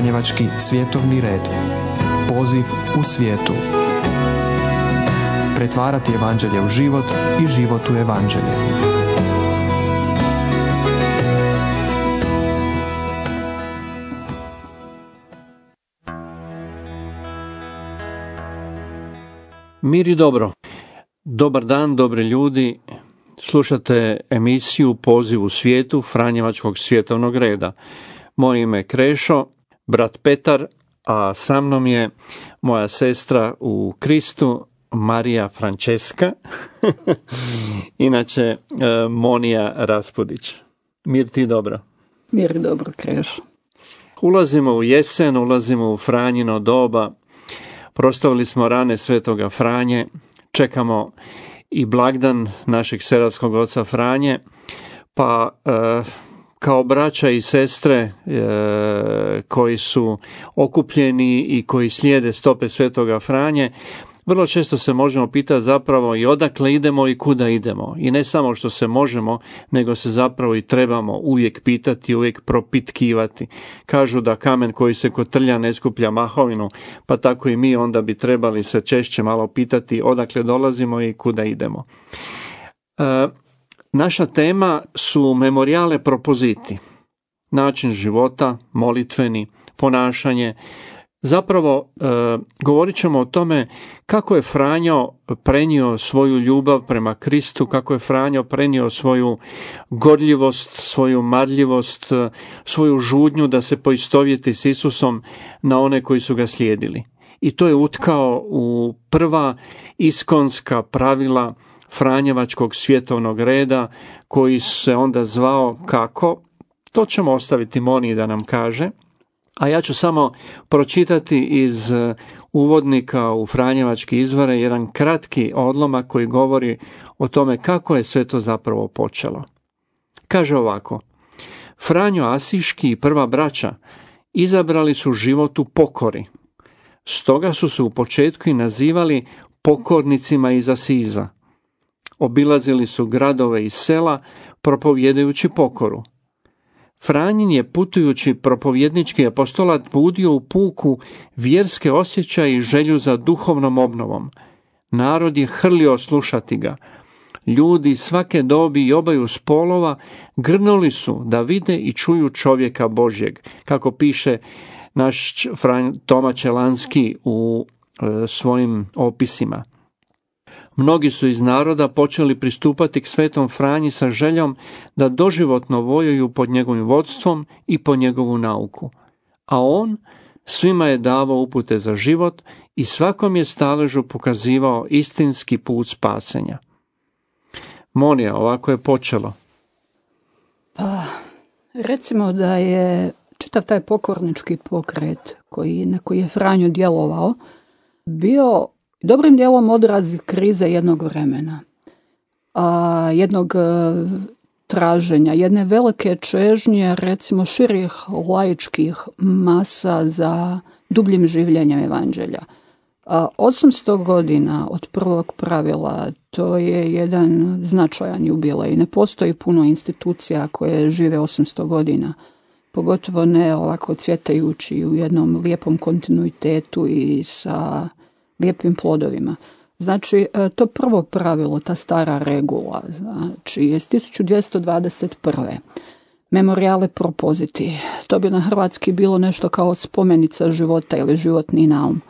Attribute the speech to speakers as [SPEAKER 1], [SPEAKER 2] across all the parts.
[SPEAKER 1] Franjevački svjetovni red. Poziv u svijetu. Pretvarati evanđelje u život i život u evanđelje.
[SPEAKER 2] Mir i dobro. Dobar dan, dobri ljudi. Slušate emisiju Poziv u svijetu Franjevačkog svjetovnog reda. Moje ime je Krešo, brat Petar, a sa mnom je moja sestra u Kristu, Marija Frančeska, inače e, Monija Raspudić. Mir ti dobro.
[SPEAKER 3] Mir dobro, Krešo.
[SPEAKER 2] Ulazimo u jesen, ulazimo u Franjino doba, prostavili smo rane svetoga Franje, čekamo i blagdan našeg seravskog oca Franje, pa e, kao braća i sestre e, koji su okupljeni i koji slijede stope svetoga Franje, vrlo često se možemo pitati zapravo i odakle idemo i kuda idemo. I ne samo što se možemo, nego se zapravo i trebamo uvijek pitati, uvijek propitkivati. Kažu da kamen koji se kotrlja ne skuplja mahovinu, pa tako i mi onda bi trebali se češće malo pitati odakle dolazimo i kuda idemo. E, naša tema su memorijale propoziti. Način života, molitveni, ponašanje, Zapravo, e, govorit ćemo o tome kako je Franjo prenio svoju ljubav prema Kristu, kako je Franjo prenio svoju gorljivost, svoju marljivost, e, svoju žudnju da se poistovjeti s Isusom na one koji su ga slijedili. I to je utkao u prva iskonska pravila Franjevačkog svjetovnog reda koji se onda zvao kako, to ćemo ostaviti Moni da nam kaže, a ja ću samo pročitati iz e, uvodnika u Franjevački izvore jedan kratki odlomak koji govori o tome kako je sve to zapravo počelo. Kaže ovako, Franjo Asiški i prva braća izabrali su život u pokori. Stoga su se u početku i nazivali pokornicima iz Asiza. Obilazili su gradove i sela propovjedajući pokoru. Franjin je putujući propovjednički apostolat budio u puku vjerske osjećaje i želju za duhovnom obnovom. Narod je hrlio slušati ga. Ljudi svake dobi i obaju spolova grnuli su da vide i čuju čovjeka Božjeg, kako piše naš Fran Toma Čelanski u e, svojim opisima. Mnogi su iz naroda počeli pristupati k svetom Franji sa željom da doživotno vojuju pod njegovim vodstvom i po njegovu nauku. A on svima je davao upute za život i svakom je staležu pokazivao istinski put spasenja. Monija, ovako je počelo.
[SPEAKER 3] Pa, recimo da je čitav taj pokornički pokret koji, na koji je Franjo djelovao bio dobrim dijelom odrazi krize jednog vremena, a, jednog e, traženja, jedne velike čežnje, recimo širih laičkih masa za dubljim življenjem evanđelja. A 800 godina od prvog pravila, to je jedan značajan jubilej. Ne postoji puno institucija koje žive 800 godina, pogotovo ne ovako cvjetajući u jednom lijepom kontinuitetu i sa lijepim plodovima. Znači, e, to prvo pravilo, ta stara regula, znači je 1221. Memoriale propoziti. To bi na hrvatski bilo nešto kao spomenica života ili životni naum.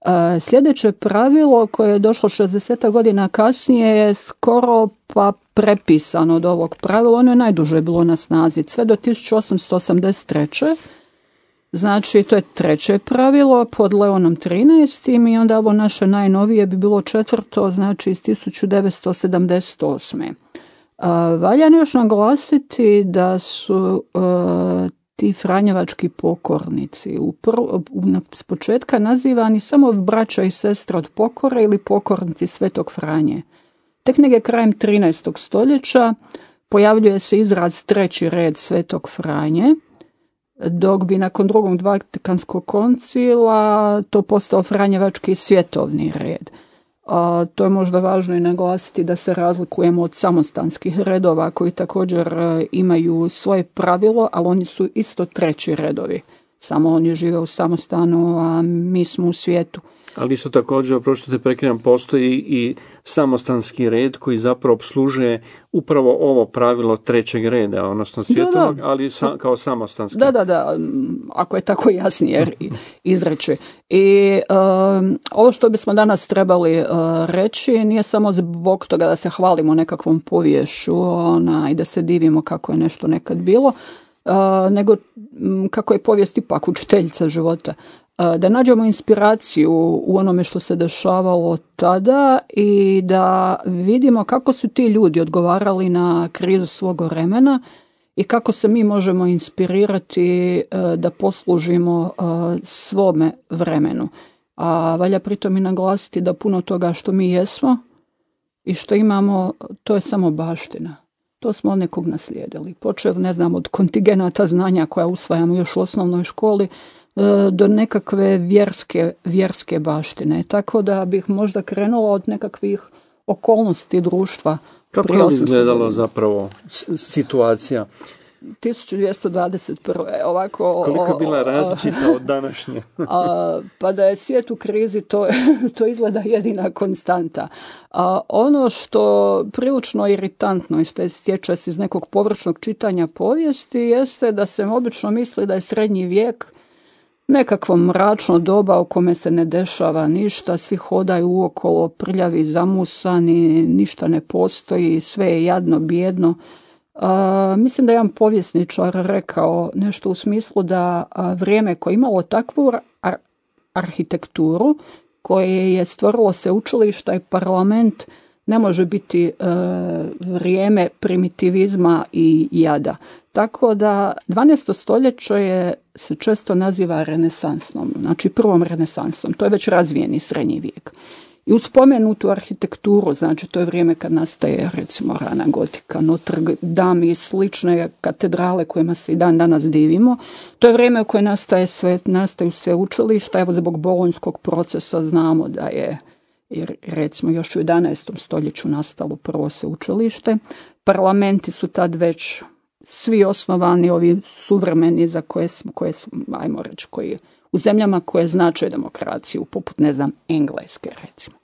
[SPEAKER 3] E, sljedeće pravilo koje je došlo 60 godina kasnije je skoro pa prepisano od ovog pravila. Ono je najduže bilo na snazi, sve do 1883 Znači, to je treće pravilo pod Leonom 13. i onda ovo naše najnovije bi bilo četvrto, znači iz 1978. valja još naglasiti da su ti franjevački pokornici u s početka nazivani samo braća i sestra od pokore ili pokornici Svetog Franje. Tek negdje krajem 13. stoljeća pojavljuje se izraz treći red Svetog Franje, dok bi nakon drugog Vatikanskog koncila to postao Franjevački svjetovni red. A, to je možda važno i naglasiti da se razlikujemo od samostanskih redova koji također e, imaju svoje pravilo, ali oni su isto treći redovi samo oni žive u samostanu, a mi smo u svijetu.
[SPEAKER 2] Ali isto također, te prekidam, postoji i samostanski red koji zapravo obslužuje upravo ovo pravilo trećeg reda, odnosno svjetovog, ali kao samostanski.
[SPEAKER 3] Da, da, da, ako je tako jasnije izreći. I um, ovo što bismo danas trebali uh, reći nije samo zbog toga da se hvalimo nekakvom povješu ona, i da se divimo kako je nešto nekad bilo, nego kako je povijest ipak učiteljica života da nađemo inspiraciju u onome što se dešavalo tada i da vidimo kako su ti ljudi odgovarali na krizu svog vremena i kako se mi možemo inspirirati da poslužimo svome vremenu. A valja pritom i naglasiti da puno toga što mi jesmo i što imamo, to je samo baština. To smo od nekog naslijedili. Počev, ne znam, od kontigenata znanja koja usvajamo još u osnovnoj školi, E, do nekakve vjerske, vjerske baštine. Tako da bih možda krenula od nekakvih okolnosti društva.
[SPEAKER 2] Kako je izgledalo zapravo situacija?
[SPEAKER 3] 1221. Ovako,
[SPEAKER 2] Koliko je bila različita od današnje?
[SPEAKER 3] a, pa da je svijet u krizi, to, to izgleda jedina konstanta. A, ono što prilično iritantno i stječe se iz nekog površnog čitanja povijesti jeste da se obično misli da je srednji vijek nekakvo mračno doba u kome se ne dešava ništa, svi hodaju okolo prljavi, zamusani, ništa ne postoji, sve je jadno, bijedno. Mislim da je jedan povjesničar rekao nešto u smislu da vrijeme koje je imalo takvu arhitekturu koje je stvorilo se učilišta i parlament ne može biti e, vrijeme primitivizma i jada. Tako da 12. stoljeće je, se često naziva renesansnom, znači prvom renesansom, to je već razvijeni srednji vijek. I u spomenutu arhitekturu, znači to je vrijeme kad nastaje recimo rana gotika, Notre Dame i slične katedrale kojima se i dan danas divimo. To je vrijeme u koje nastaje sve, nastaju sve učilišta, evo zbog bolonjskog procesa znamo da je jer recimo još u 11. stoljeću nastalo prvo se učilište. Parlamenti su tad već svi osnovani, ovi suvremeni za koje koje ajmo reći, koji u zemljama koje znače demokraciju, poput, ne znam, Engleske, recimo.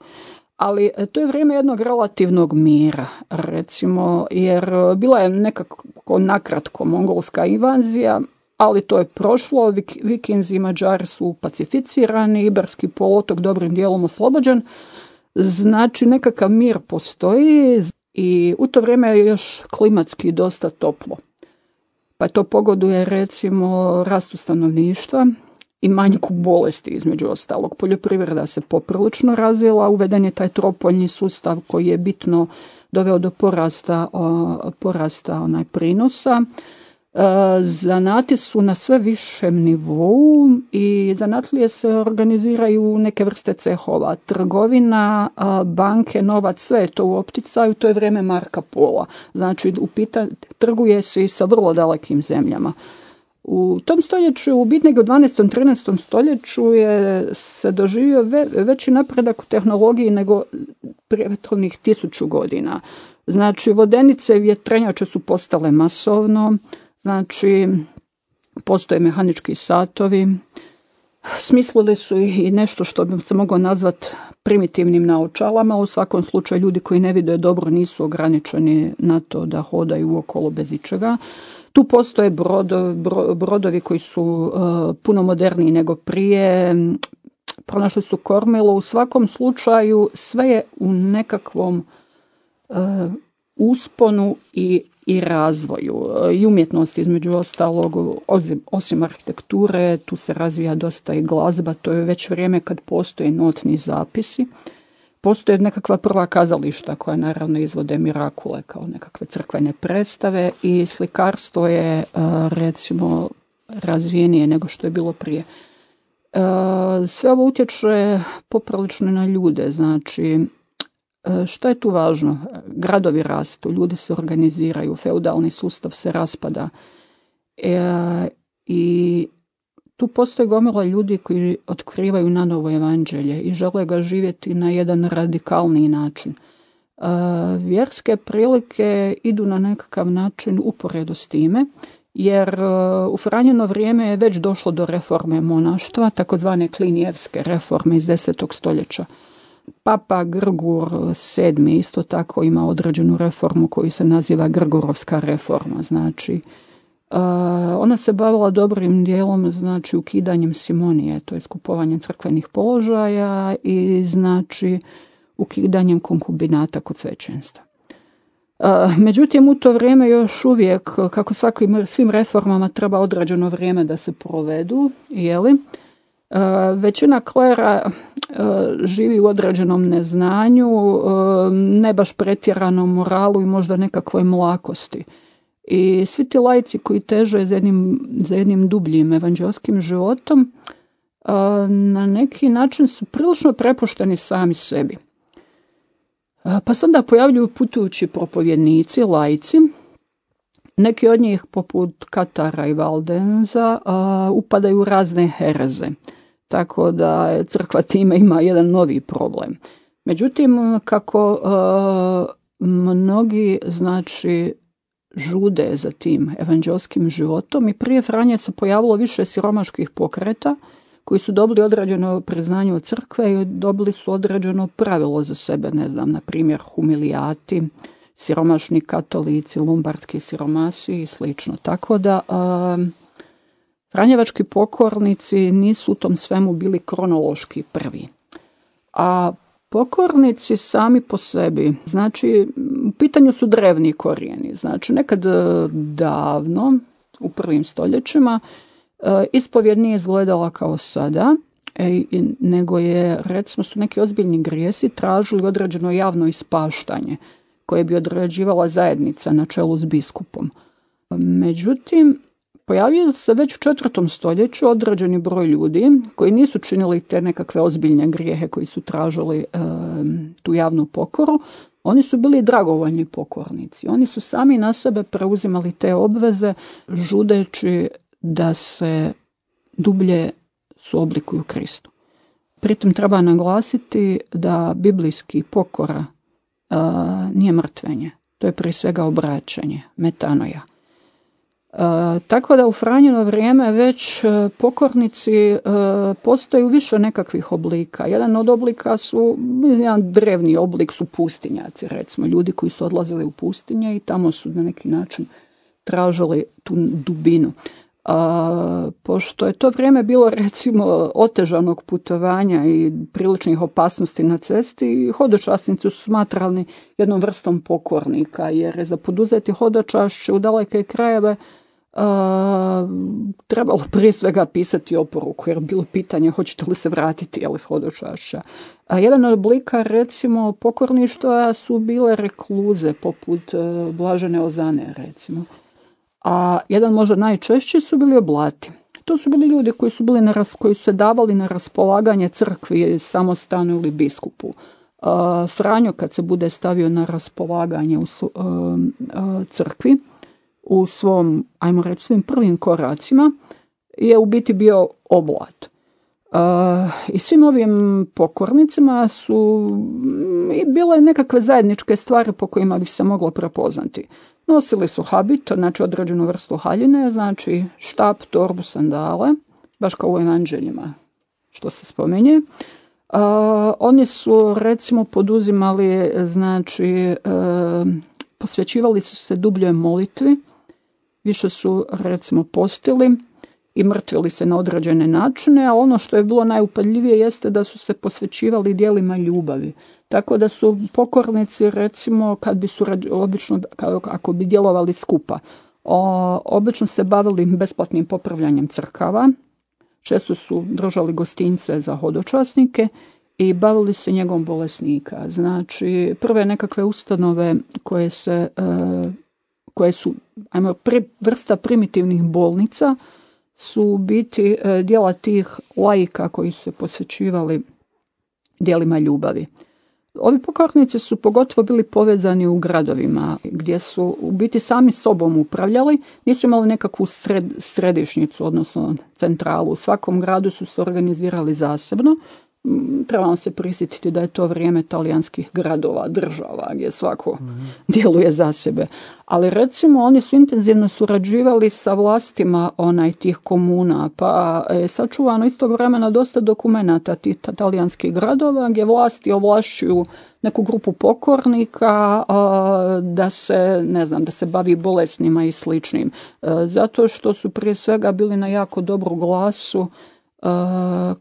[SPEAKER 3] Ali e, to je vrijeme jednog relativnog mira, recimo, jer bila je nekako nakratko mongolska invazija, ali to je prošlo, vikinzi i mađari su pacificirani, Iberski polotok dobrim dijelom oslobođen, znači nekakav mir postoji i u to vrijeme je još klimatski dosta toplo pa to pogoduje recimo rastu stanovništva i manjku bolesti između ostalog. Poljoprivreda se poprilično razvila, uveden je taj tropoljni sustav koji je bitno doveo do porasta, porasta onaj prinosa. Zanati su na sve višem nivou i zanatlije se organiziraju neke vrste cehova. Trgovina, banke, novac, sve je to u opticaju, to je vrijeme Marka Pola. Znači, trguje se i sa vrlo dalekim zemljama. U tom stoljeću, u bitneg u 12. 13. stoljeću je se doživio veći napredak u tehnologiji nego prethodnih tisuću godina. Znači, vodenice i vjetrenjače su postale masovno, Znači, postoje mehanički satovi, smislili su i nešto što bi se moglo nazvati primitivnim naočalama, u svakom slučaju ljudi koji ne vide dobro nisu ograničeni na to da hodaju okolo bez ičega. Tu postoje brodovi koji su uh, puno moderniji nego prije, pronašli su kormilo, u svakom slučaju sve je u nekakvom uh, usponu i i razvoju. E, i umjetnosti između ostalog osim arhitekture tu se razvija dosta i glazba. To je već vrijeme kad postoje notni zapisi postoje nekakva prva kazališta koja naravno izvode mirakule kao nekakve crkvene predstave i slikarstvo je e, recimo razvijenije nego što je bilo prije e, sve ovo utječe poprilično na ljude znači E, što je tu važno? Gradovi rastu, ljudi se organiziraju, feudalni sustav se raspada i tu postoje gomila ljudi koji otkrivaju na novo evanđelje i žele ga živjeti na jedan radikalni način. E, vjerske prilike idu na nekakav način uporedo s time jer e, u Franjeno vrijeme je već došlo do reforme monaštva, takozvane klinijevske reforme iz 10. stoljeća. Papa Grgur VII isto tako ima određenu reformu koju se naziva Grgurovska reforma. Znači, ona se bavila dobrim dijelom znači ukidanjem simonije, to je skupovanjem crkvenih položaja i znači ukidanjem konkubinata kod svećenstva. Međutim, u to vrijeme još uvijek, kako svakim svim reformama treba određeno vrijeme da se provedu, jeli, E, većina klera živi u određenom neznanju, ne baš pretjeranom moralu i možda nekakvoj mlakosti. I svi ti lajci koji teže za jednim, za jednim dubljim evanđelskim životom, na neki način su prilično prepušteni sami sebi. Pa se onda pojavljuju putujući propovjednici, lajci, neki od njih, poput Katara i Valdenza, upadaju u razne hereze tako da crkva time ima jedan novi problem. Međutim, kako e, mnogi znači žude za tim evanđelskim životom i prije Franje se pojavilo više siromaških pokreta koji su dobili određeno priznanje od crkve i dobili su određeno pravilo za sebe, ne znam, na primjer humilijati, siromašni katolici, lombardski siromasi i slično. Tako da e, Franjevački pokornici nisu u tom svemu bili kronološki prvi. A pokornici sami po sebi, znači u pitanju su drevni korijeni, znači nekad e, davno, u prvim stoljećima, e, ispovjed nije izgledala kao sada, e, nego je, recimo, su neki ozbiljni grijesi tražili određeno javno ispaštanje koje bi određivala zajednica na čelu s biskupom. Međutim, pojavio se već u četvrtom stoljeću određeni broj ljudi koji nisu činili te nekakve ozbiljne grijehe koji su tražili tu javnu pokoru. Oni su bili dragovoljni pokornici. Oni su sami na sebe preuzimali te obveze žudeći da se dublje su oblikuju Kristu. Pritom treba naglasiti da biblijski pokora nije mrtvenje. To je prije svega obraćanje, metanoja. E, tako da u Franjino vrijeme već e, pokornici e, više nekakvih oblika. Jedan od oblika su, jedan drevni oblik su pustinjaci, recimo ljudi koji su odlazili u pustinje i tamo su na neki način tražili tu dubinu. A, pošto je to vrijeme bilo recimo otežanog putovanja i priličnih opasnosti na cesti, hodočasnici su smatrali jednom vrstom pokornika, jer je za poduzeti hodočašće u daleke krajeve trebalo prije svega pisati oporuku, jer bilo pitanje hoćete li se vratiti iz hodočaša. A jedan od oblika, recimo, pokorništva su bile rekluze, poput e, Blažene Ozane, recimo. A jedan možda najčešći su bili oblati. To su bili ljudi koji su, bili na, koji su se davali na raspolaganje crkvi, samostanu ili biskupu. Franjo kad se bude stavio na raspolaganje u crkvi, u svom, ajmo reći, svim prvim koracima je u biti bio oblat. Uh, I svim ovim pokornicima su i bile nekakve zajedničke stvari po kojima bi se moglo prepoznati. Nosili su habit, znači određenu vrstu haljine, znači štap, torbu, sandale, baš kao u evanđeljima što se spominje. Uh, oni su recimo poduzimali, znači uh, posvećivali su se dubljoj molitvi, više su recimo postili i mrtvili se na određene načine, a ono što je bilo najupadljivije jeste da su se posvećivali dijelima ljubavi. Tako da su pokornici recimo kad bi su obično ako bi djelovali skupa, o, obično se bavili besplatnim popravljanjem crkava, često su držali gostince za hodočasnike i bavili se njegom bolesnika. Znači, prve nekakve ustanove koje se e, koje su ajmo, vrsta primitivnih bolnica su biti e, dijela tih lajka koji su se posvećivali dijelima ljubavi. Ovi pokornici su pogotovo bili povezani u gradovima gdje su u biti sami sobom upravljali, nisu imali nekakvu središnicu, odnosno centralu. U svakom gradu su se organizirali zasebno, trebamo se prisjetiti da je to vrijeme talijanskih gradova, država, gdje svako djeluje za sebe. Ali recimo oni su intenzivno surađivali sa vlastima onaj tih komuna, pa je sačuvano istog vremena dosta dokumenata tih talijanskih gradova gdje vlasti ovlašćuju neku grupu pokornika da se, ne znam, da se bavi bolesnima i sličnim. E, zato što su prije svega bili na jako dobru glasu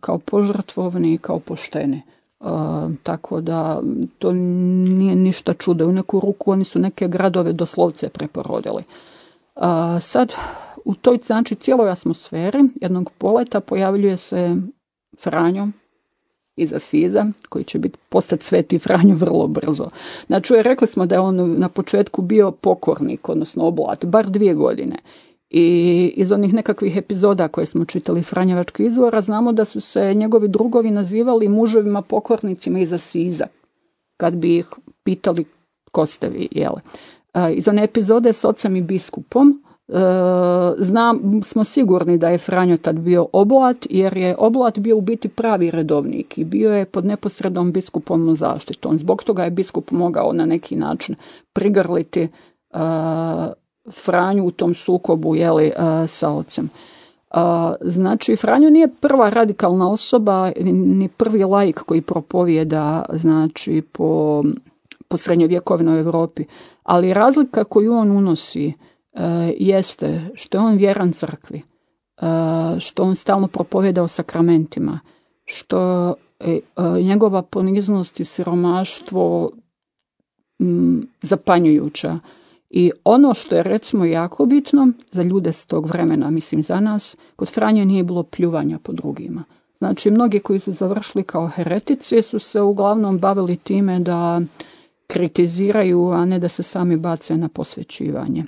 [SPEAKER 3] kao požrtvovni i kao pošteni. Tako da to nije ništa čudo. U neku ruku oni su neke gradove doslovce preporodili. Sad u toj znači cijeloj atmosferi jednog poleta pojavljuje se Franjo iza Siza, koji će biti postati sveti Franjo vrlo brzo. Znači, rekli smo da je on na početku bio pokornik, odnosno oblat, bar dvije godine. I iz onih nekakvih epizoda koje smo čitali iz Franjevačkih izvora znamo da su se njegovi drugovi nazivali muževima pokornicima iza Siza. Kad bi ih pitali ko ste vi, jele. Iz one epizode s ocem i biskupom e, znam, smo sigurni da je Franjo tad bio oblat, jer je oblat bio u biti pravi redovnik i bio je pod neposrednom biskupovnom zaštitom. Zbog toga je biskup mogao na neki način prigrliti Franju u tom sukobu jeli, e, sa ocem. E, znači, Franjo nije prva radikalna osoba, ni prvi laik koji propovijeda znači, po, po srednjovjekovnoj Europi, ali razlika koju on unosi e, jeste što je on vjeran crkvi, što on stalno propovjeda o sakramentima, što njegova poniznost i siromaštvo zapanjujuća, i ono što je recimo jako bitno za ljude s tog vremena, mislim za nas, kod Franje nije bilo pljuvanja po drugima. Znači, mnogi koji su završili kao heretici su se uglavnom bavili time da kritiziraju, a ne da se sami bace na posvećivanje.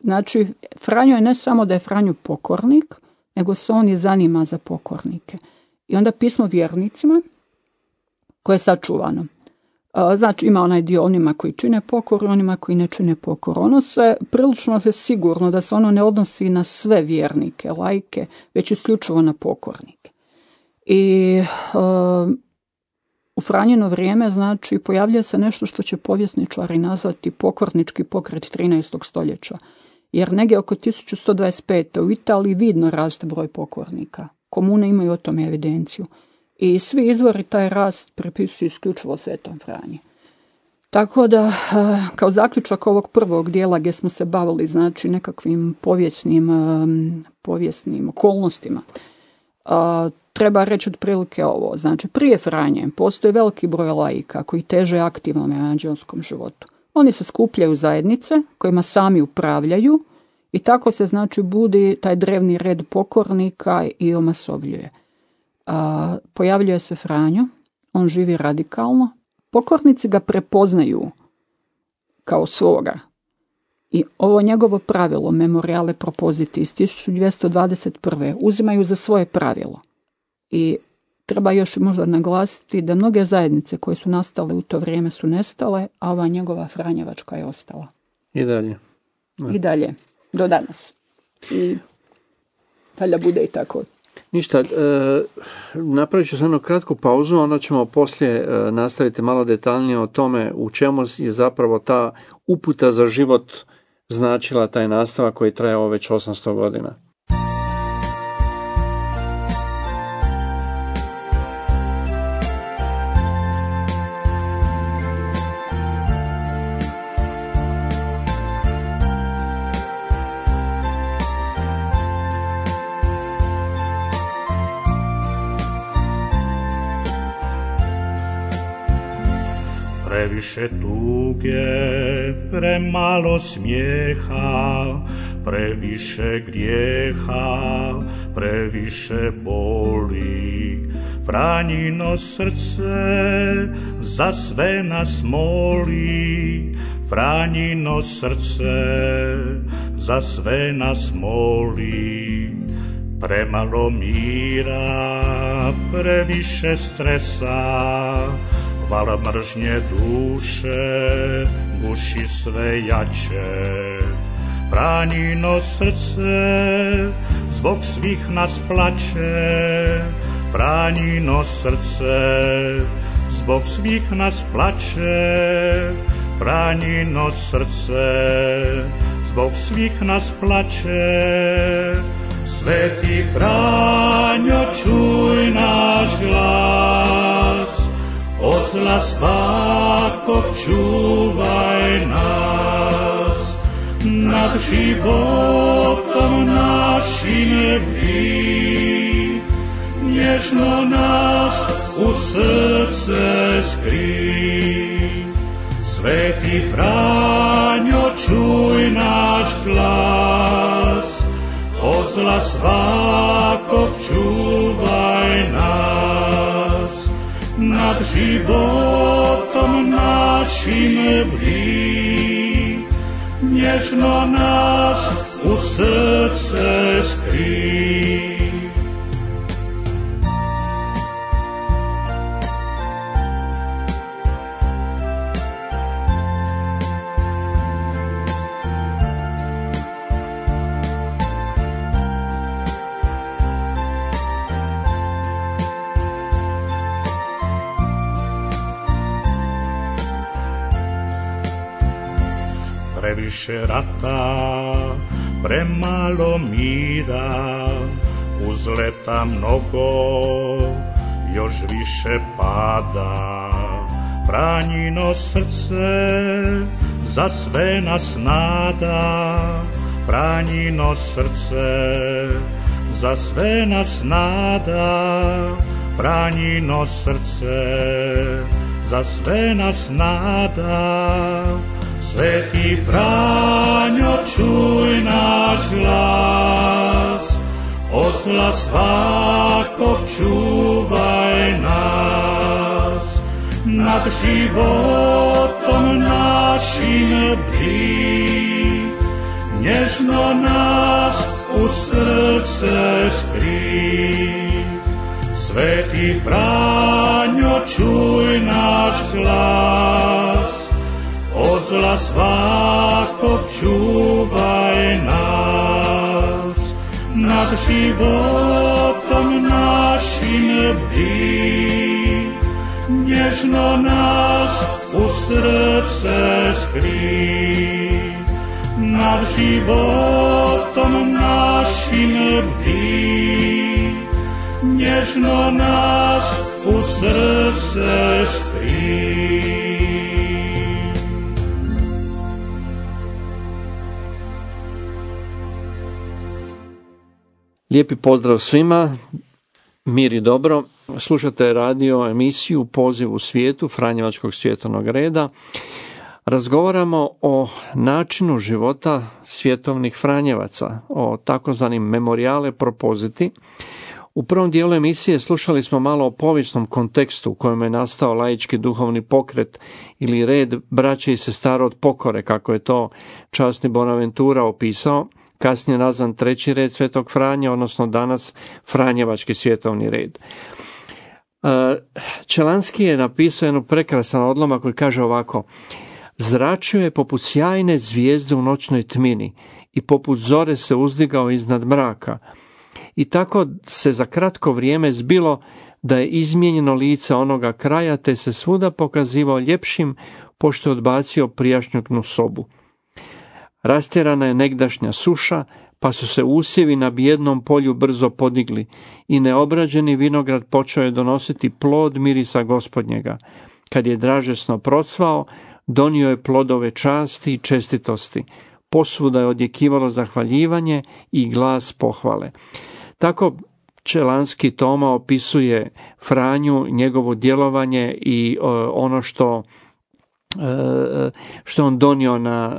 [SPEAKER 3] znači, Franjo je ne samo da je Franju pokornik, nego se on i zanima za pokornike. I onda pismo vjernicima, koje je sačuvano. Znači ima onaj dio onima koji čine pokor onima koji ne čine pokor. Ono se prilično se sigurno da se ono ne odnosi na sve vjernike, lajke, već isključivo na pokornike. I u Franjino vrijeme znači pojavlja se nešto što će povjesničari nazvati pokornički pokret 13. stoljeća. Jer negdje oko 1125. u Italiji vidno raste broj pokornika. Komune imaju o tome evidenciju i svi izvori taj rast prepisuju isključivo Svetom Franji. Tako da, kao zaključak ovog prvog dijela gdje smo se bavili znači nekakvim povijesnim, povijesnim okolnostima, treba reći otprilike ovo. Znači, prije Franje postoji veliki broj laika koji teže aktivnom evanđelskom životu. Oni se skupljaju zajednice kojima sami upravljaju i tako se znači budi taj drevni red pokornika i omasovljuje pojavljuje se Franjo, on živi radikalno, pokornici ga prepoznaju kao svoga. I ovo njegovo pravilo, memoriale propoziti iz 1221. uzimaju za svoje pravilo. I treba još možda naglasiti da mnoge zajednice koje su nastale u to vrijeme su nestale, a ova njegova Franjevačka je ostala.
[SPEAKER 2] I dalje.
[SPEAKER 3] I dalje, do danas. I valjda bude i tako
[SPEAKER 2] Ništa, e, napravit ću samo kratku pauzu, onda ćemo poslije e, nastaviti malo detaljnije o tome u čemu je zapravo ta uputa za život značila taj nastavak koji traje već 800 godina.
[SPEAKER 4] Previše tuge, premalo smijeha, previše grijeha, previše boli. Franjino srce za sve nas moli, Franjino srce za sve nas moli. Premalo mira, previše stresa, Val mržnje duše guši sve jače. Franjino srce zbog svih nas plaće,
[SPEAKER 5] Franjino srce zbog svih nas plače, Franjino srce zbog svih nas plače. Sveti Franjo, čuj naš glas, od zla svakog čuvaj nas, nad životom našim bdi, nježno nas u srce skri. Sveti Franjo, čuj naš glas, od zla svakog čuvaj nas, nad životom našim blí, nežno nás u srdce skrý. Previše rata, premalo mira, uzleta mnogo, još više pada. Franjino srce za sve nas nada, Franjino srce za sve nas nada, Franjino srce za sve nas nada. Svetý Fráňo, čuj náš hlas, oslas vákov, čúvaj nás. Nad životom našim brí, nežno nás u srdce skrý. Svetý Fráňo, čuj náš hlas, ozla svá počúvaj nás. Nad životom našim bdí, nežno nás u srdce skrý. Nad životom našim bdí, nežno nás u srdce skrý.
[SPEAKER 2] Lijepi pozdrav svima, mir i dobro. Slušate radio emisiju Poziv u svijetu Franjevačkog svjetovnog reda. Razgovaramo o načinu života svjetovnih Franjevaca, o takozvanim memorijale propoziti. U prvom dijelu emisije slušali smo malo o povijesnom kontekstu u kojem je nastao laički duhovni pokret ili red braće i sestara od pokore, kako je to časni Bonaventura opisao – kasnije nazvan treći red Svetog Franja, odnosno danas Franjevački svjetovni red. E, Čelanski je napisao jednu prekrasan odlomak koji kaže ovako Zračio je poput sjajne zvijezde u noćnoj tmini i poput zore se uzdigao iznad mraka. I tako se za kratko vrijeme zbilo da je izmijenjeno lice onoga kraja te se svuda pokazivao ljepšim pošto je odbacio prijašnju sobu. Rastjerana je negdašnja suša, pa su se usjevi na bijednom polju brzo podigli i neobrađeni vinograd počeo je donositi plod mirisa gospodnjega. Kad je dražesno procvao, donio je plodove časti i čestitosti. Posvuda je odjekivalo zahvaljivanje i glas pohvale. Tako Čelanski Toma opisuje Franju, njegovo djelovanje i ono što što on donio na,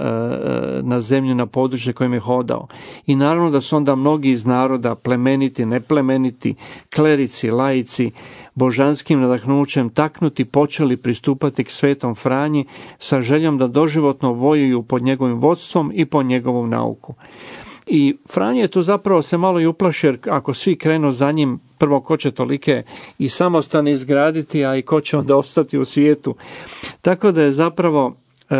[SPEAKER 2] na zemlju, na područje kojim je hodao. I naravno da su onda mnogi iz naroda, plemeniti, neplemeniti, klerici, laici, božanskim nadahnućem taknuti počeli pristupati k svetom Franji sa željom da doživotno vojuju pod njegovim vodstvom i po njegovom nauku. I Franje je tu zapravo se malo i uplaši jer ako svi krenu za njim, prvo ko će tolike i samostan izgraditi, a i ko će onda ostati u svijetu. Tako da je zapravo e,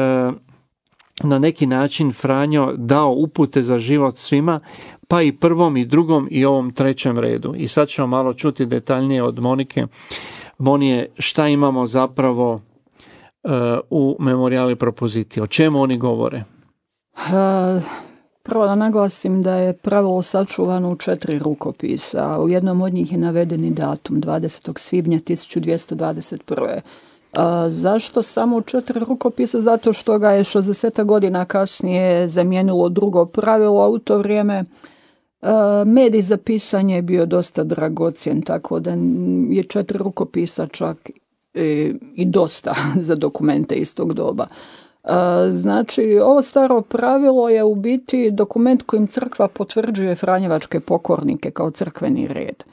[SPEAKER 2] na neki način Franjo dao upute za život svima, pa i prvom i drugom i ovom trećem redu. I sad ćemo malo čuti detaljnije od Monike. Monije, šta imamo zapravo uh, u memorijali propoziti? O čemu oni govore?
[SPEAKER 3] Prvo da naglasim da je pravilo sačuvano u četiri rukopisa. U jednom od njih je navedeni datum 20. svibnja 1221. A, zašto samo u četiri rukopisa? Zato što ga je 60 godina kasnije zamijenilo drugo pravilo, a u to vrijeme medij za pisanje je bio dosta dragocjen, tako da je četiri rukopisa čak i, i dosta za dokumente iz tog doba. Znači, ovo staro pravilo je u biti dokument kojim crkva potvrđuje Franjevačke pokornike kao crkveni red.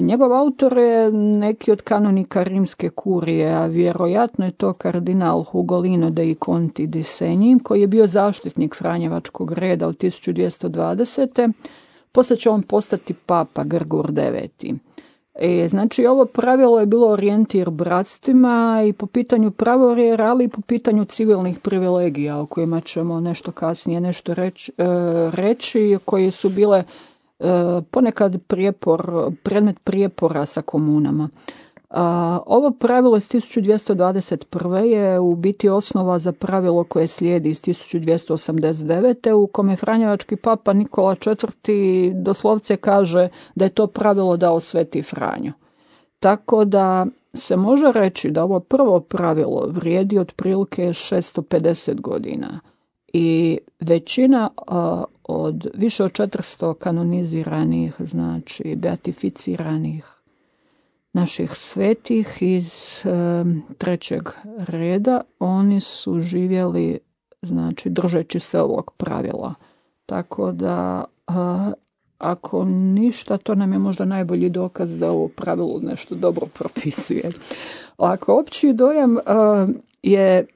[SPEAKER 3] Njegov autor je neki od kanonika rimske kurije, a vjerojatno je to kardinal Hugolino de Conti di Segni, koji je bio zaštitnik Franjevačkog reda od 1220. Poslije će on postati papa Grgur IX. E, znači ovo pravilo je bilo orijentir bratstvima i po pitanju pravorjera, ali i po pitanju civilnih privilegija o kojima ćemo nešto kasnije nešto reći, e, reći koje su bile e, ponekad prijepor, predmet prijepora sa komunama. Ovo pravilo iz 1221. je u biti osnova za pravilo koje slijedi iz 1289. u kome Franjevački papa Nikola IV. doslovce kaže da je to pravilo dao Sveti Franjo. Tako da se može reći da ovo prvo pravilo vrijedi otprilike 650 godina i većina od više od 400 kanoniziranih, znači beatificiranih naših svetih iz trećeg reda, oni su živjeli znači držeći se ovog pravila. Tako da ako ništa, to nam je možda najbolji dokaz da ovo pravilo nešto dobro propisuje. Ako opći dojam je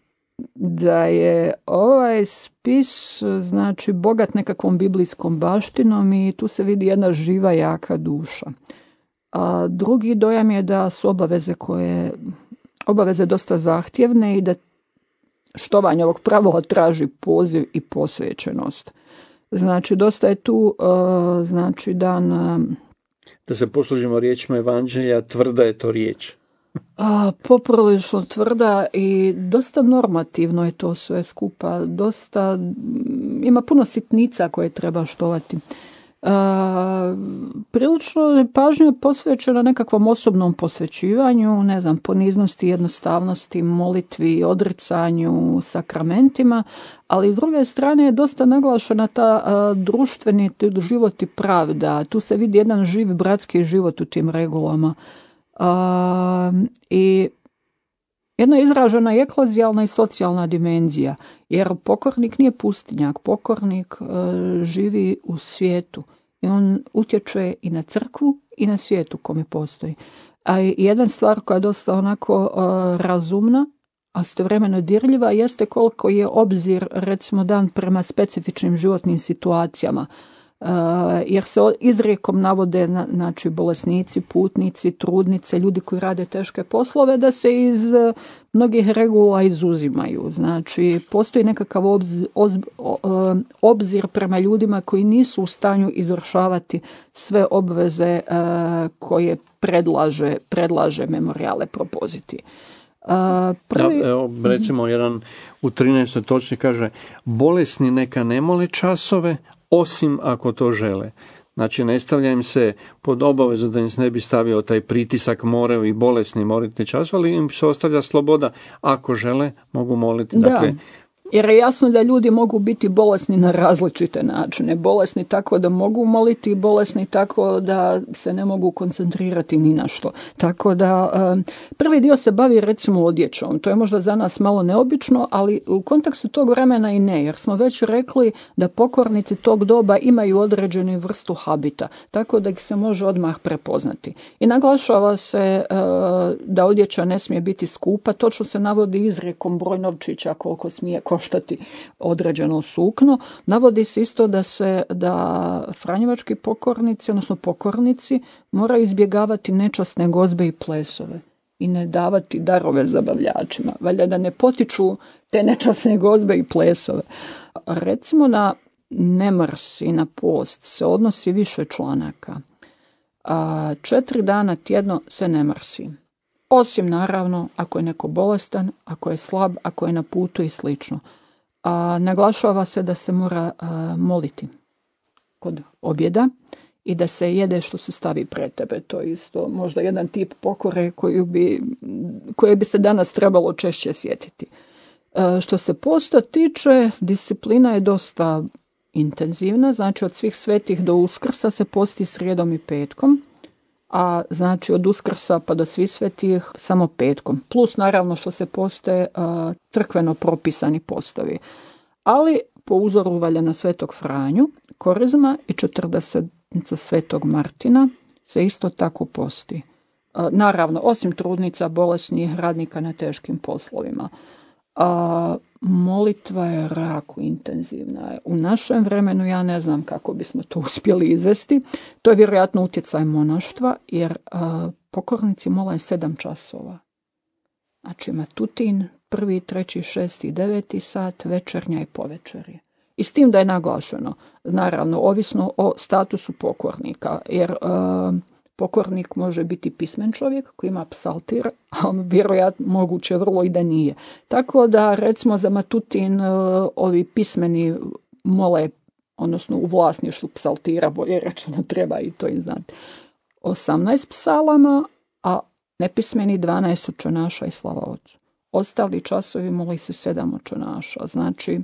[SPEAKER 3] da je ovaj spis znači bogat nekakvom biblijskom baštinom i tu se vidi jedna živa jaka duša. A drugi dojam je da su obaveze koje obaveze dosta zahtjevne i da štovanje ovog pravila traži poziv i posvećenost. Znači, dosta je tu, uh, znači, dan...
[SPEAKER 2] Da se poslužimo riječima evanđelja, tvrda je to riječ.
[SPEAKER 3] A, poprilično tvrda i dosta normativno je to sve skupa. Dosta, ima puno sitnica koje treba štovati. Prilično je pažnja posvećena nekakvom osobnom posvećivanju, ne znam, poniznosti, jednostavnosti, molitvi, odricanju, sakramentima, ali s druge strane je dosta naglašena ta društveni život i pravda. Tu se vidi jedan živ bratski život u tim regulama. I jedna izražena eklezijalna i socijalna dimenzija, jer pokornik nije pustinjak, pokornik e, živi u svijetu i on utječe i na crkvu i na svijetu kome postoji. A jedna stvar koja je dosta onako e, razumna, a istovremeno dirljiva, jeste koliko je obzir recimo dan prema specifičnim životnim situacijama. Uh, jer se izrijekom navode znači bolesnici, putnici, trudnice, ljudi koji rade teške poslove da se iz uh, mnogih regula izuzimaju. Znači postoji nekakav obzir, uh, obzir prema ljudima koji nisu u stanju izvršavati sve obveze koje predlaže, predlaže memoriale propoziti.
[SPEAKER 2] Prvi... evo, recimo jedan u 13. točni kaže bolesni neka ne mole časove, osim ako to žele. Znači, ne stavlja im se pod obavezu da im se ne bi stavio taj pritisak moraju i bolesni moliti čas, ali im se ostavlja sloboda. Ako žele, mogu moliti.
[SPEAKER 3] Da. Dakle, jer je jasno da ljudi mogu biti bolesni na različite načine. Bolesni tako da mogu moliti, bolesni tako da se ne mogu koncentrirati ni na što. Tako da prvi dio se bavi recimo odjećom. To je možda za nas malo neobično, ali u kontekstu tog vremena i ne, jer smo već rekli da pokornici tog doba imaju određenu vrstu habita, tako da ih se može odmah prepoznati. I naglašava se e, da odjeća ne smije biti skupa, točno se navodi izrijekom broj novčića koliko smije koštati određeno sukno. Navodi se isto da se da franjevački pokornici, odnosno pokornici, moraju izbjegavati nečasne gozbe i plesove i ne davati darove zabavljačima. Valjda da ne potiču te nečasne gozbe i plesove. Recimo na ne mrsi na post se odnosi više članaka. A četiri dana tjedno se ne mrsi. Osim naravno ako je neko bolestan, ako je slab, ako je na putu i slično. A, naglašava se da se mora moliti kod objeda i da se jede što se stavi pred tebe. To je isto možda jedan tip pokore koju bi, koje bi se danas trebalo češće sjetiti. Što se posta tiče, disciplina je dosta intenzivna, znači od svih svetih do uskrsa se posti srijedom i petkom, a znači od uskrsa pa do svih svetih samo petkom. Plus naravno što se poste e, crkveno propisani postovi. Ali po uzoru valja na svetog Franju, Korizma i četrdesetnica svetog Martina se isto tako posti. Naravno, osim trudnica, bolesnih, radnika na teškim poslovima. A molitva je raku intenzivna. U našem vremenu ja ne znam kako bismo to uspjeli izvesti. To je vjerojatno utjecaj monaštva, jer pokornici mola je sedam časova. Znači matutin, prvi, treći, šesti, deveti sat, večernja i povečerje. I s tim da je naglašeno, naravno, ovisno o statusu pokornika, jer pokornik može biti pismen čovjek koji ima psaltir, a vjerojatno moguće vrlo i da nije. Tako da recimo za Matutin e, ovi pismeni mole, odnosno u vlasništvu psaltira, bolje rečeno treba i to i znati. 18 psalama, a nepismeni 12 učenaša i slava ocu. Ostali časovi moli se sedam učenaša. Znači,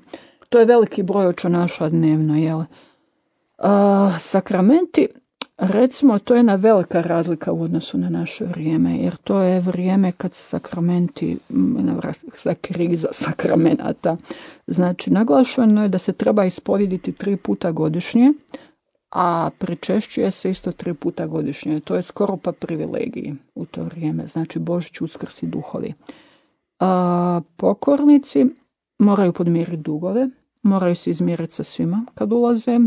[SPEAKER 3] to je veliki broj učenaša dnevno, jel? sakramenti Recimo, to je jedna velika razlika u odnosu na naše vrijeme, jer to je vrijeme kad se sakramenti, za kriza sakramenata. Znači, naglašeno je da se treba ispovjediti tri puta godišnje, a pričešćuje se isto tri puta godišnje. To je skoro pa privilegiji u to vrijeme. Znači, Božić, uskrsi duhovi. A, pokornici moraju podmiriti dugove, moraju se izmjeriti sa svima kad ulaze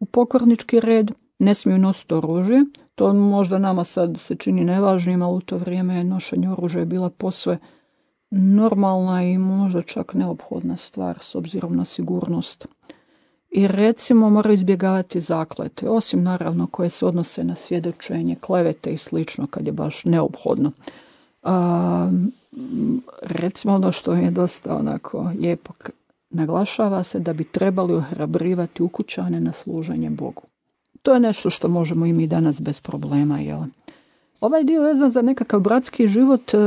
[SPEAKER 3] u pokornički red, ne smiju nositi oružje. To možda nama sad se čini nevažnim, ali u to vrijeme nošenje oružja je bila posve normalna i možda čak neophodna stvar s obzirom na sigurnost. I recimo mora izbjegavati zaklete, osim naravno koje se odnose na svjedočenje, klevete i slično kad je baš neophodno. A, recimo ono što je dosta onako lijepo naglašava se da bi trebali ohrabrivati ukućane na služenje Bogu to je nešto što možemo i mi danas bez problema. Jel? Ovaj dio vezan za nekakav bratski život e,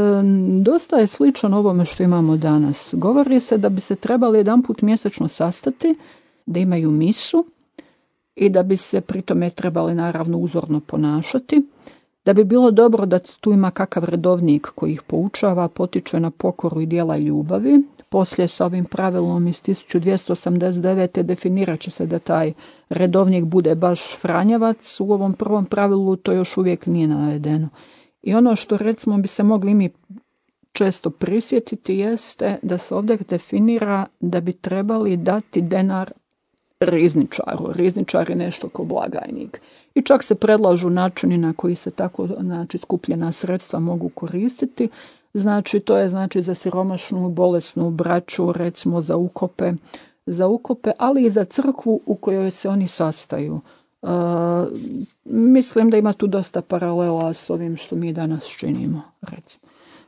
[SPEAKER 3] dosta je sličan ovome što imamo danas. Govori se da bi se trebali jedan put mjesečno sastati, da imaju misu i da bi se pri tome trebali naravno uzorno ponašati, da bi bilo dobro da tu ima kakav redovnik koji ih poučava, potiče na pokoru i dijela ljubavi. Poslije sa ovim pravilom iz 1289. definirat će se da taj redovnik bude baš Franjevac, u ovom prvom pravilu to još uvijek nije navedeno. I ono što recimo bi se mogli mi često prisjetiti jeste da se ovdje definira da bi trebali dati denar rizničaru. Rizničar je nešto ko blagajnik. I čak se predlažu načini na koji se tako znači, skupljena sredstva mogu koristiti. Znači, to je znači za siromašnu, bolesnu braću, recimo za ukope, za ukope, ali i za crkvu u kojoj se oni sastaju. E, mislim da ima tu dosta paralela s ovim što mi danas činimo, recimo.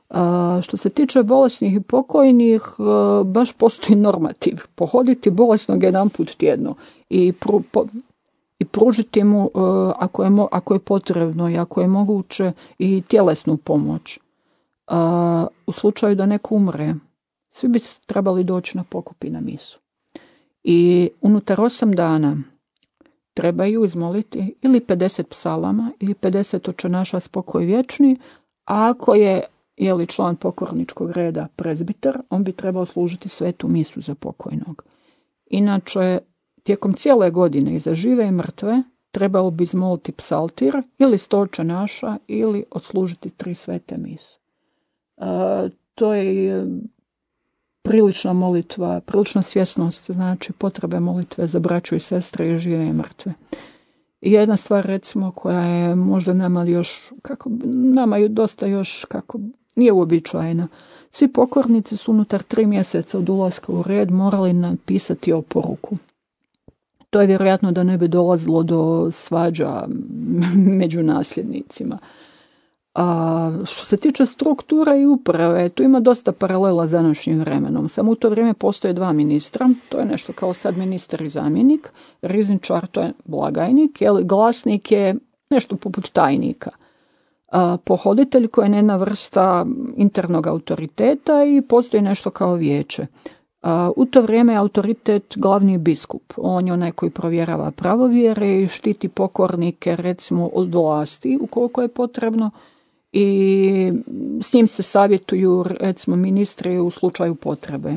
[SPEAKER 3] E, što se tiče bolesnih i pokojnih, e, baš postoji normativ. Pohoditi bolesnog jedan put tjedno i, i pružiti mu ako je, ako je potrebno i ako je moguće i tjelesnu pomoć. U slučaju da neko umre, svi bi trebali doći na pokupi na misu i unutar osam dana trebaju izmoliti ili 50 psalama ili 50 očenaša spokoj vječni, a ako je je li član pokorničkog reda prezbiter, on bi trebao služiti svetu misu za pokojnog. Inače, tijekom cijele godine i za žive i mrtve trebao bi izmoliti psaltir ili sto očenaša ili odslužiti tri svete mise. To je prilična molitva, prilična svjesnost, znači potrebe molitve za braću i sestre i žive i mrtve. I jedna stvar recimo koja je možda nama još, kako, nama je dosta još, kako, nije uobičajena. Svi pokornici su unutar tri mjeseca od ulaska u red morali napisati oporuku. To je vjerojatno da ne bi dolazilo do svađa među nasljednicima. A što se tiče struktura i uprave, tu ima dosta paralela s današnjim vremenom. Samo u to vrijeme postoje dva ministra, to je nešto kao sad ministar i zamjenik, rizničar to je blagajnik, jel, glasnik je nešto poput tajnika. A, pohoditelj koji je jedna vrsta internog autoriteta i postoji nešto kao vijeće. u to vrijeme je autoritet glavni biskup. On je onaj koji provjerava pravovjere i štiti pokornike recimo od vlasti ukoliko je potrebno i s njim se savjetuju recimo ministri u slučaju potrebe.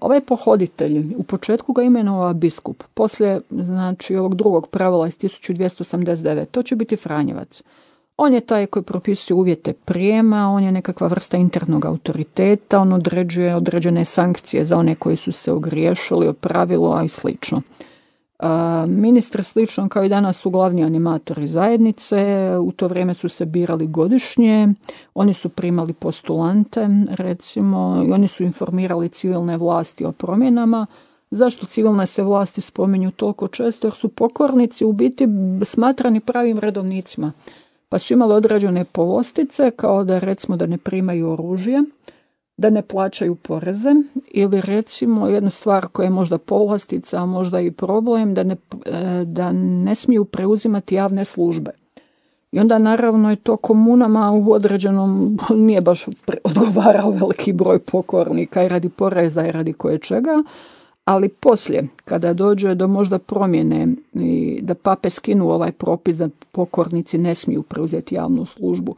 [SPEAKER 3] ovaj pohoditelj, u početku ga imenovao biskup, poslije znači, ovog drugog pravila iz 1289, to će biti Franjevac. On je taj koji propisuje uvjete prijema, on je nekakva vrsta internog autoriteta, on određuje određene sankcije za one koji su se ogriješili o pravilo, a i slično. Ministri slično kao i danas su glavni animatori zajednice, u to vrijeme su se birali godišnje, oni su primali postulante recimo i oni su informirali civilne vlasti o promjenama. Zašto civilne se vlasti spominju toliko često? Jer su pokornici u biti smatrani pravim redovnicima. Pa su imali određene povostice kao da recimo da ne primaju oružje, da ne plaćaju poreze ili recimo jednu stvar koja je možda povlastica, a možda i problem, da ne, e, da ne smiju preuzimati javne službe. I onda naravno je to komunama u određenom nije baš odgovarao veliki broj pokornika i radi poreza i radi koje čega, ali poslije, kada dođe do možda promjene i da pape skinu ovaj propis da pokornici ne smiju preuzeti javnu službu,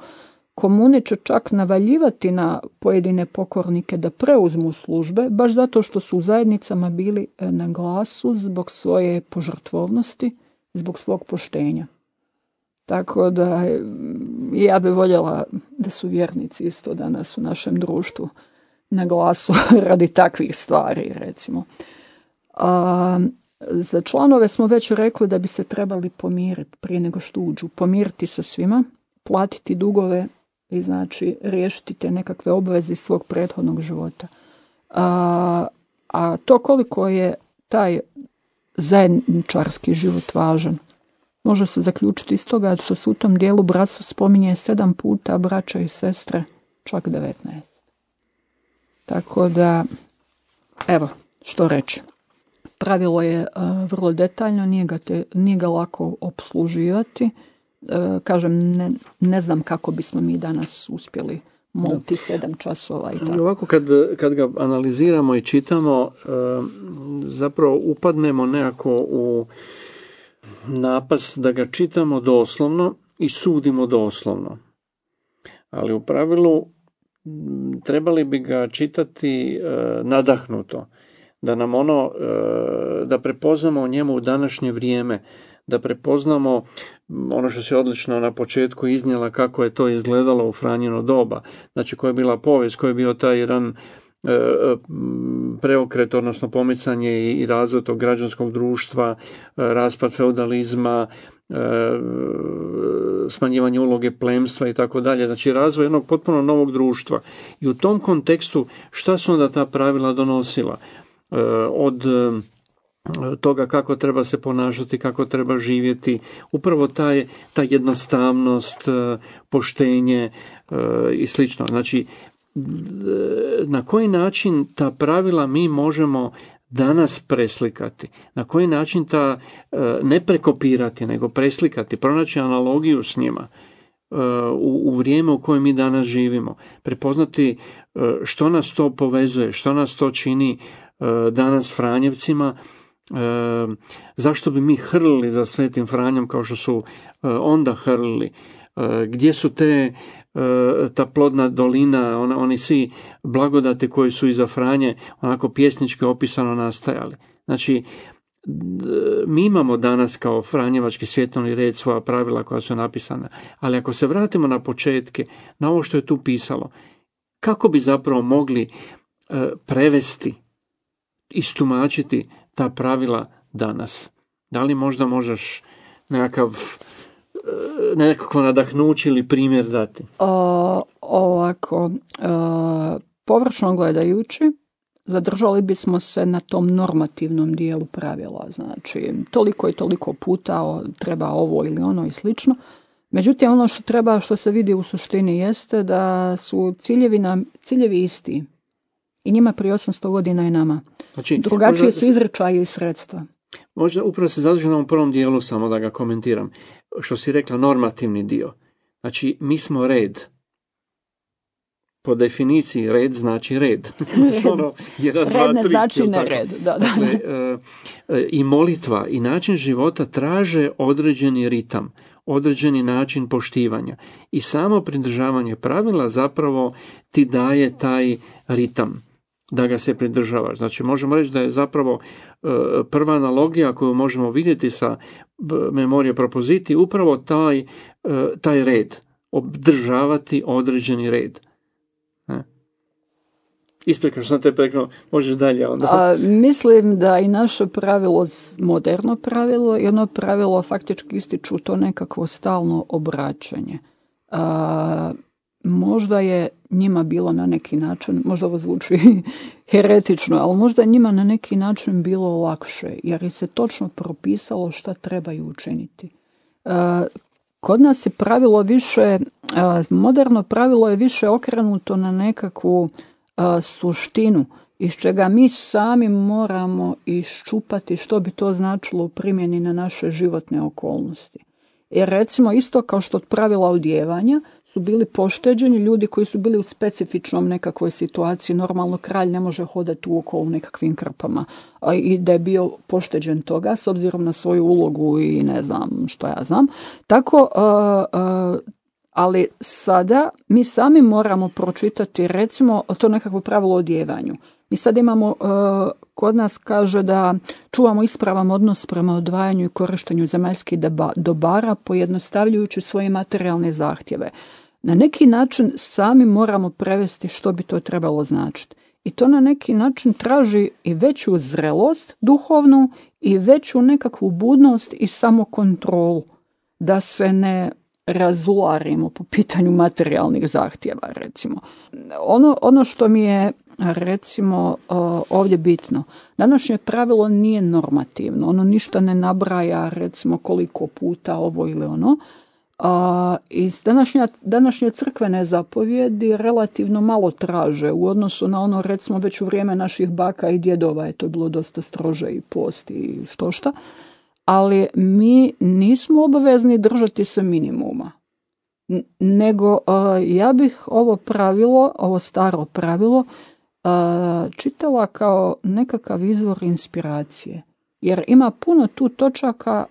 [SPEAKER 3] Komune će čak navaljivati na pojedine pokornike da preuzmu službe, baš zato što su u zajednicama bili e, na glasu zbog svoje požrtvovnosti, zbog svog poštenja. Tako da ja bi voljela da su vjernici isto danas u našem društvu na glasu radi takvih stvari, recimo. A, za članove smo već rekli da bi se trebali pomiriti prije nego što uđu. Pomiriti sa svima, platiti dugove i znači riješiti te nekakve obveze iz svog prethodnog života. A, a to koliko je taj zajedničarski život važan, može se zaključiti iz toga što se u tom dijelu bratstvo spominje sedam puta, braća i sestre, čak 19. Tako da, evo, što reći. Pravilo je vrlo detaljno, nije ga, te, nije ga lako obsluživati. E, kažem, ne, ne znam kako bismo mi danas uspjeli moliti sedam časova i tako.
[SPEAKER 2] Ovako kad, kad ga analiziramo i čitamo, e, zapravo upadnemo nekako u napas da ga čitamo doslovno i sudimo doslovno. Ali u pravilu trebali bi ga čitati e, nadahnuto, da nam ono, da prepoznamo u njemu u današnje vrijeme, da prepoznamo ono što se odlično na početku iznijela kako je to izgledalo u Franjino doba. Znači koja je bila povijest, koji je bio taj jedan e, e, preokret, odnosno pomicanje i razvoj tog građanskog društva, e, raspad feudalizma, smanjivanje uloge plemstva i tako dalje. Znači razvoj jednog potpuno novog društva. I u tom kontekstu šta su onda ta pravila donosila? Od toga kako treba se ponašati, kako treba živjeti, upravo taj, ta jednostavnost, e, poštenje e, i slično. Znači, na koji način ta pravila mi možemo danas preslikati, na koji način ta e, ne prekopirati, nego preslikati, pronaći analogiju s njima u, u vrijeme u kojem mi danas živimo, prepoznati što nas to povezuje, što nas to čini danas Franjevcima, E, zašto bi mi hrlili za Svetim Franjom kao što su e, onda hrlili? E, gdje su te ta plodna dolina, on, oni svi blagodati koji su iza Franje onako pjesnički opisano nastajali. Znači, mi imamo danas kao Franjevački svjetovni red svoja pravila koja su napisana, ali ako se vratimo na početke, na ovo što je tu pisalo, kako bi zapravo mogli prevesti, istumačiti ta pravila danas? Da li možda možeš nekakav e, nekako nadahnući ili primjer dati?
[SPEAKER 3] O, ovako, o, e, površno gledajući, zadržali bismo se na tom normativnom dijelu pravila. Znači, toliko i toliko puta treba ovo ili ono i slično. Međutim, ono što treba, što se vidi u suštini jeste da su ciljevi, na, ciljevi isti. I njima prije 800 godina i nama. Znači, Drugačije su izrečaje i sredstva.
[SPEAKER 2] Možda upravo se zadržim na ovom prvom dijelu samo da ga komentiram. Što si rekla, normativni dio. Znači, mi smo red. Po definiciji red znači red.
[SPEAKER 3] ono, jedan, red ne znači ne red. Da, da. Dakle,
[SPEAKER 2] e, e, I molitva i način života traže određeni ritam, određeni način poštivanja. I samo pridržavanje pravila zapravo ti daje taj ritam da ga se pridržavaš. Znači možemo reći da je zapravo e, prva analogija koju možemo vidjeti sa memorije propoziti upravo taj, e, taj red, obdržavati određeni red. Isprika što sam te preknuo, možeš dalje onda.
[SPEAKER 3] A, mislim da i naše pravilo, moderno pravilo i ono pravilo faktički ističu to nekakvo stalno obraćanje. A, možda je njima bilo na neki način, možda ovo zvuči heretično, ali možda njima na neki način bilo lakše, jer je se točno propisalo šta trebaju učiniti. E, kod nas je pravilo više, e, moderno pravilo je više okrenuto na nekakvu e, suštinu, iz čega mi sami moramo iščupati što bi to značilo u primjeni na naše životne okolnosti. Jer recimo isto kao što od pravila odjevanja, su bili pošteđeni ljudi koji su bili u specifičnom nekakvoj situaciji. Normalno kralj ne može hodati u oko u nekakvim krpama. I da je bio pošteđen toga s obzirom na svoju ulogu i ne znam što ja znam. Tako, ali sada mi sami moramo pročitati recimo to nekakvo pravilo o odjevanju. Mi sad imamo, kod nas kaže da čuvamo ispravan odnos prema odvajanju i korištenju zemaljskih dobara pojednostavljujući svoje materijalne zahtjeve na neki način sami moramo prevesti što bi to trebalo značiti. I to na neki način traži i veću zrelost duhovnu i veću nekakvu budnost i samokontrolu. Da se ne razularimo po pitanju materijalnih zahtjeva, recimo. Ono, ono što mi je recimo ovdje bitno. Današnje pravilo nije normativno, ono ništa ne nabraja recimo koliko puta ovo ili ono, a iz današnja, današnje crkvene zapovjedi relativno malo traže u odnosu na ono recimo već u vrijeme naših baka i djedova je to bilo dosta strože i post i što šta. Ali mi nismo obavezni držati se minimuma. Nego ja bih ovo pravilo, ovo staro pravilo, čitala kao nekakav izvor inspiracije. Jer ima puno tu točaka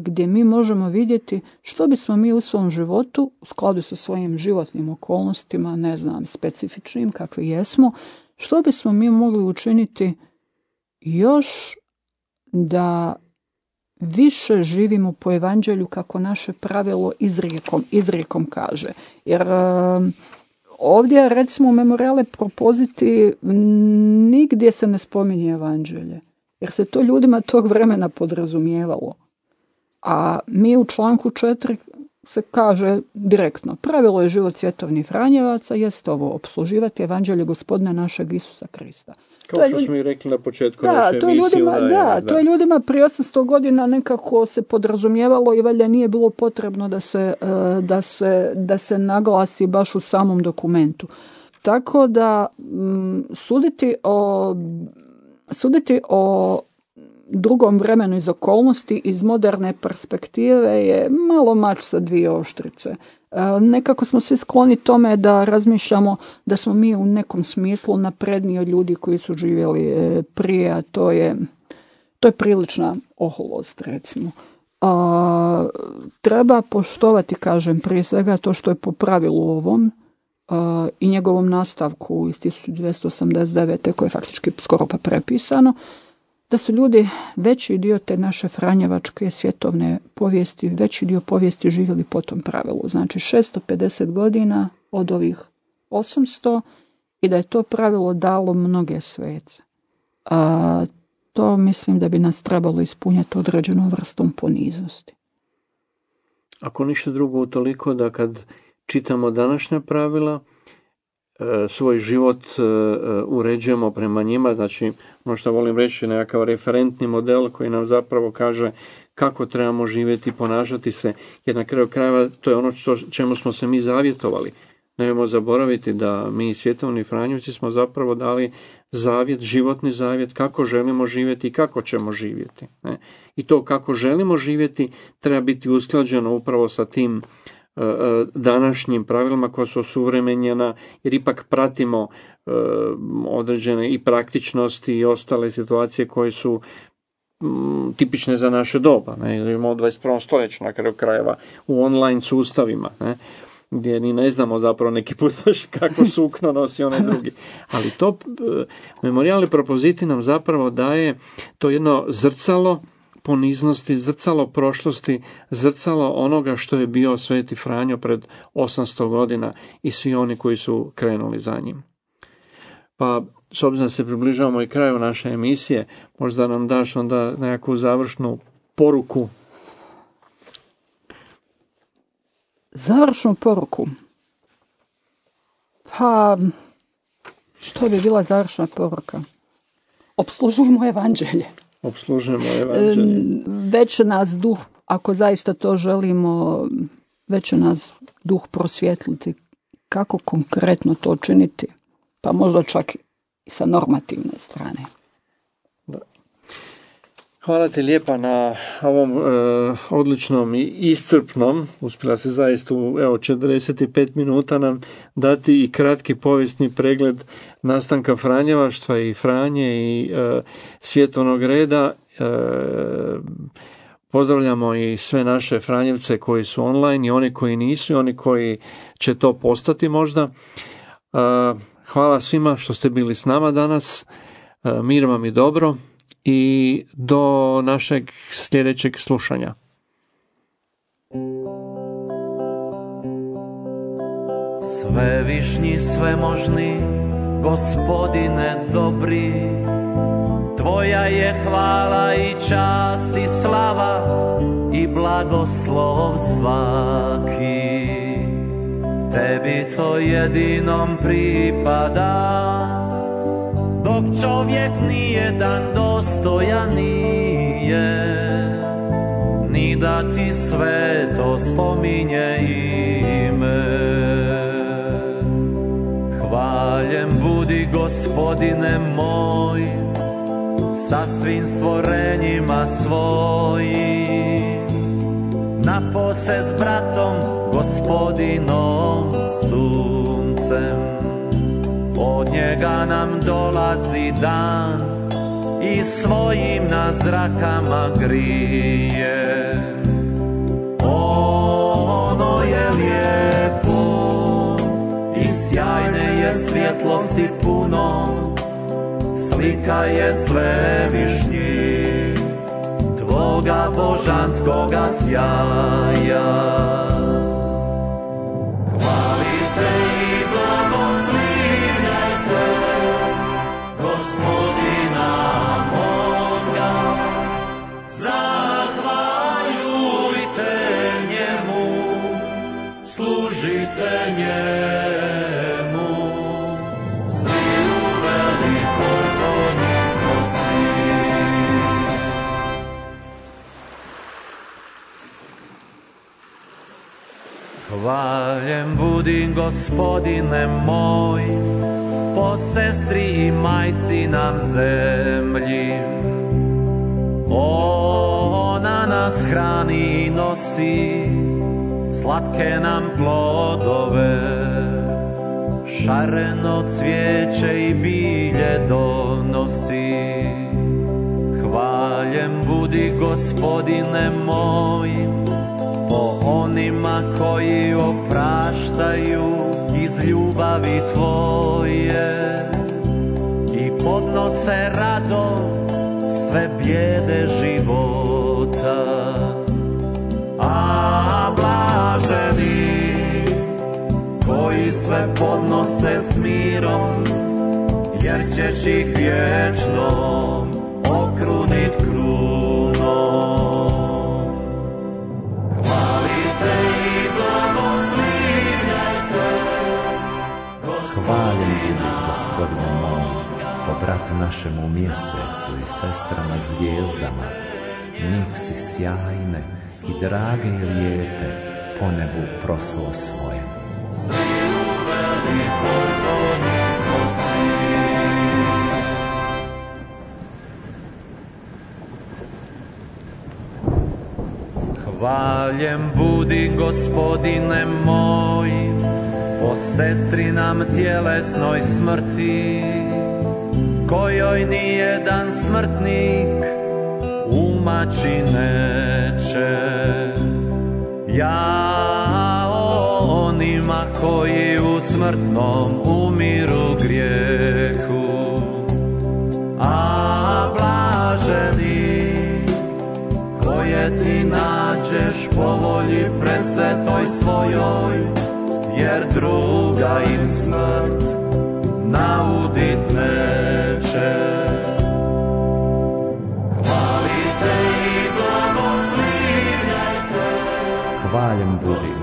[SPEAKER 3] gdje mi možemo vidjeti što bismo mi u svom životu u skladu sa svojim životnim okolnostima, ne znam, specifičnim kakvi jesmo, što bismo mi mogli učiniti još da više živimo po evanđelju kako naše pravilo izrijekom, izrijekom kaže. Jer ovdje recimo u memoriale propoziti nigdje se ne spominje evanđelje. Jer se to ljudima tog vremena podrazumijevalo. A mi u članku 4 se kaže direktno, pravilo je život svjetovnih Franjevaca, jest ovo, obsluživati evanđelje gospodina našeg Isusa Krista.
[SPEAKER 2] Kao to što smo i rekli na početku
[SPEAKER 3] da,
[SPEAKER 2] naše
[SPEAKER 3] to je ljudima, da, to je ljudima prije 800 godina nekako se podrazumijevalo i valjda nije bilo potrebno da se, e, da, se, da se naglasi baš u samom dokumentu. Tako da suditi o, suditi o drugom vremenu iz okolnosti iz moderne perspektive je malo mač sa dvije oštrice. E, nekako smo svi skloni tome da razmišljamo da smo mi u nekom smislu napredniji od ljudi koji su živjeli e, prije, a to je, to je prilična oholost recimo. A, treba poštovati, kažem, prije svega to što je po pravilu ovom i njegovom nastavku iz 1289. koje je faktički skoro pa prepisano, da su ljudi veći dio te naše Franjevačke svjetovne povijesti, veći dio povijesti živjeli po tom pravilu. Znači 650 godina od ovih 800 i da je to pravilo dalo mnoge svece. A, to mislim da bi nas trebalo ispunjati određenom vrstom poniznosti.
[SPEAKER 2] Ako ništa drugo toliko da kad čitamo današnja pravila, svoj život uređujemo prema njima, znači ono što volim reći nekakav referentni model koji nam zapravo kaže kako trebamo živjeti ponašati se, jer na kraju krajeva to je ono što, čemu smo se mi zavjetovali. Nemojmo zaboraviti da mi svjetovni Franjevci smo zapravo dali zavjet, životni zavjet, kako želimo živjeti i kako ćemo živjeti. Ne? I to kako želimo živjeti treba biti usklađeno upravo sa tim e, e, današnjim pravilima koja su suvremenjena, jer ipak pratimo e, određene i praktičnosti i ostale situacije koje su tipične za naše doba. Ne? U 21. stoljeću na kraju krajeva u online sustavima. Ne? gdje ni ne znamo zapravo neki put kako sukno nosi onaj drugi. Ali to e, memorijalni propoziti nam zapravo daje to jedno zrcalo poniznosti, zrcalo prošlosti, zrcalo onoga što je bio Sveti Franjo pred 800 godina i svi oni koji su krenuli za njim. Pa, s obzirom da se približavamo i kraju naše emisije, možda nam daš onda nekakvu završnu poruku
[SPEAKER 3] Završnu poruku. Pa, što bi bila završna poruka? Obslužujemo evanđelje.
[SPEAKER 2] Obslužujemo evanđelje.
[SPEAKER 3] Već nas duh, ako zaista to želimo, već nas duh prosvjetliti. Kako konkretno to činiti? Pa možda čak i sa normativne strane.
[SPEAKER 2] Hvala ti lijepa na ovom e, odličnom i iscrpnom, uspjela se zaista u evo, 45 minuta nam dati i kratki povijesni pregled nastanka Franjevaštva i Franje i e, svjetovnog reda. E, pozdravljamo i sve naše Franjevce koji su online i oni koji nisu i oni koji će to postati možda. Hvala svima što ste bili s nama danas. Mir vam i dobro i do našeg sljedećeg slušanja.
[SPEAKER 5] Sve višnji, sve možni, gospodine dobri, Tvoja je hvala i čast i slava i blagoslov svaki. Tebi to jedinom pripada, dok čovjek nije dan nije. Ni da ti sve to spominje ime. Hvaljem budi gospodine moj sa svim stvorenjima svojim napose s bratom gospodinom suncem od njega nam dolazi dan i svojim na zrakama grije. Ono je lijepo i sjajne je svjetlosti puno, slika je sve višnji Tvoga božanskoga sjaja. Hvaljen budim gospodine moj, po sestri i majci nam zemlji. Ona nas hrani i nosi, slatke nam plodove, šareno cvijeće i bilje donosi. Hvaljen budi gospodine moj, po onima koji opraštaju iz ljubavi tvoje i podnose rado sve bjede. Sve podnose s mirom, jer ćeš ih vječno okrunit krunom.
[SPEAKER 6] Hvala bratu našemu mjesecu i sestrama zvijezdama, njih si sjajne i drage i lijepe po nebu proslo svoje.
[SPEAKER 5] Hvaljem budi gospodine moj, o sestri nam tjelesnoj smrti, kojoj nijedan smrtnik umaći neće. Ja onima koji u smrtnom umiru grijehu, a blaženi koje ti nađeš po volji presvetoj svojoj, jer druga im smrt naudit neće. Hvalite i blagoslinjajte.
[SPEAKER 6] Hvaljen budi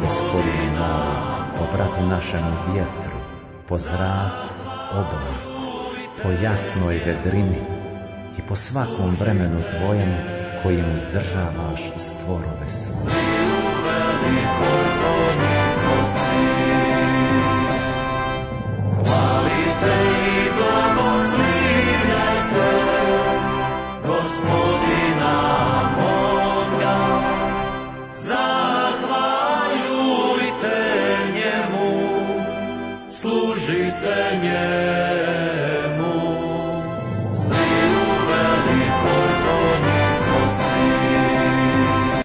[SPEAKER 6] moj, po bratu našemu vjetru, po zraku, oblaku, po jasnoj vedrini i po svakom vremenu tvojem kojim izdržavaš stvorove sve.